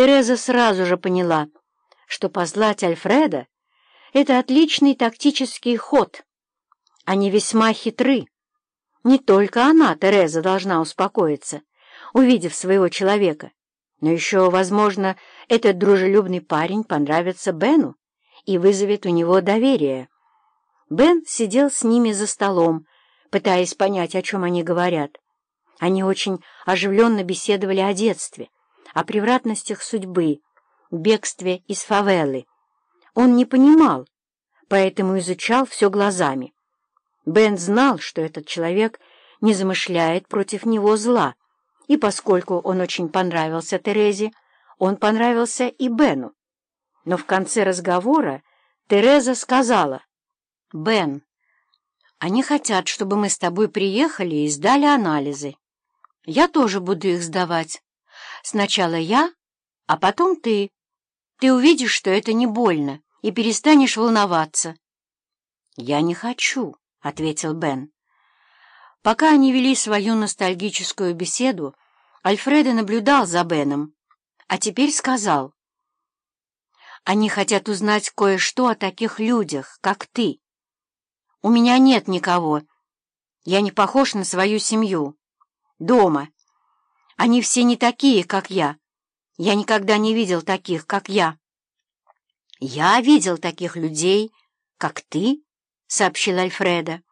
Тереза сразу же поняла, что послать Альфреда — это отличный тактический ход. Они весьма хитры. Не только она, Тереза, должна успокоиться, увидев своего человека, но еще, возможно, этот дружелюбный парень понравится Бену и вызовет у него доверие. Бен сидел с ними за столом, пытаясь понять, о чем они говорят. Они очень оживленно беседовали о детстве, о превратностях судьбы, бегстве из фавелы. Он не понимал, поэтому изучал все глазами. Бен знал, что этот человек не замышляет против него зла, и поскольку он очень понравился Терезе, он понравился и Бену. Но в конце разговора Тереза сказала, «Бен, они хотят, чтобы мы с тобой приехали и сдали анализы. Я тоже буду их сдавать. Сначала я, а потом ты. Ты увидишь, что это не больно, и перестанешь волноваться». «Я не хочу», — ответил Бен. Пока они вели свою ностальгическую беседу, Альфредо наблюдал за Беном, а теперь сказал. «Они хотят узнать кое-что о таких людях, как ты. У меня нет никого. Я не похож на свою семью. Дома. Они все не такие, как я. Я никогда не видел таких, как я». «Я видел таких людей, как ты», — сообщил Альфреда.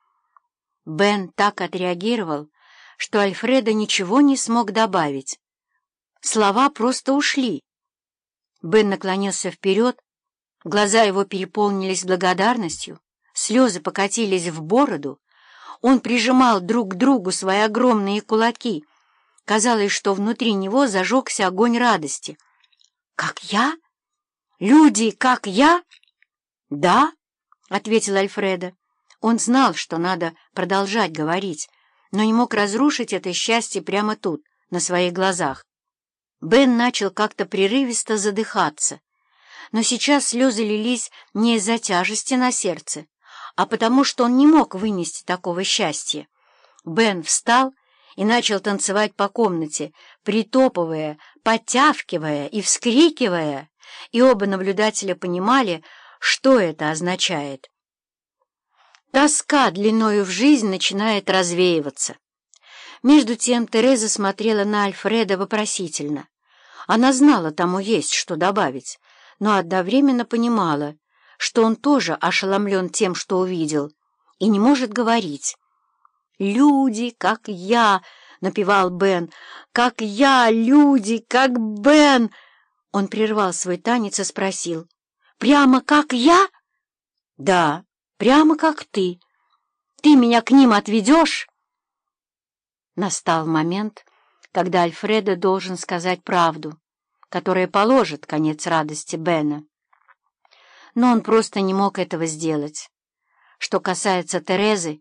Бен так отреагировал, что Альфреда ничего не смог добавить. Слова просто ушли. Бен наклонился вперед, глаза его переполнились благодарностью, слезы покатились в бороду, он прижимал друг к другу свои огромные кулаки. Казалось, что внутри него зажегся огонь радости. «Как я? Люди, как я?» «Да», — ответил Альфреда. Он знал, что надо продолжать говорить, но не мог разрушить это счастье прямо тут, на своих глазах. Бен начал как-то прерывисто задыхаться, но сейчас слезы лились не из-за тяжести на сердце, а потому что он не мог вынести такого счастья. Бен встал и начал танцевать по комнате, притопывая, подтявкивая и вскрикивая, и оба наблюдателя понимали, что это означает. Тоска длиною в жизнь начинает развеиваться. Между тем Тереза смотрела на Альфреда вопросительно. Она знала, тому есть что добавить, но одновременно понимала, что он тоже ошеломлен тем, что увидел, и не может говорить. «Люди, как я!» — напевал Бен. «Как я! Люди, как Бен!» Он прервал свой танец и спросил. «Прямо как я?» «Да». Прямо как ты. Ты меня к ним отведешь?» Настал момент, когда Альфредо должен сказать правду, которая положит конец радости Бена. Но он просто не мог этого сделать. Что касается Терезы,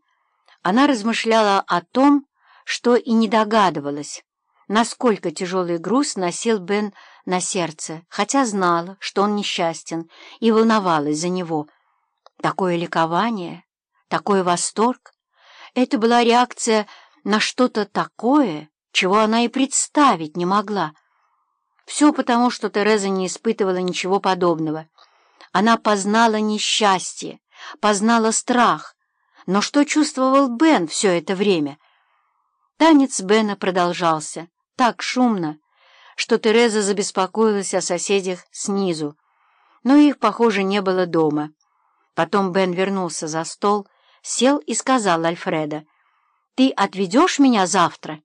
она размышляла о том, что и не догадывалась, насколько тяжелый груз носил Бен на сердце, хотя знала, что он несчастен, и волновалась за него — Такое ликование, такой восторг — это была реакция на что-то такое, чего она и представить не могла. Все потому, что Тереза не испытывала ничего подобного. Она познала несчастье, познала страх. Но что чувствовал Бен все это время? Танец Бена продолжался, так шумно, что Тереза забеспокоилась о соседях снизу, но их, похоже, не было дома. Потом Бен вернулся за стол, сел и сказал Альфреда, «Ты отведешь меня завтра?»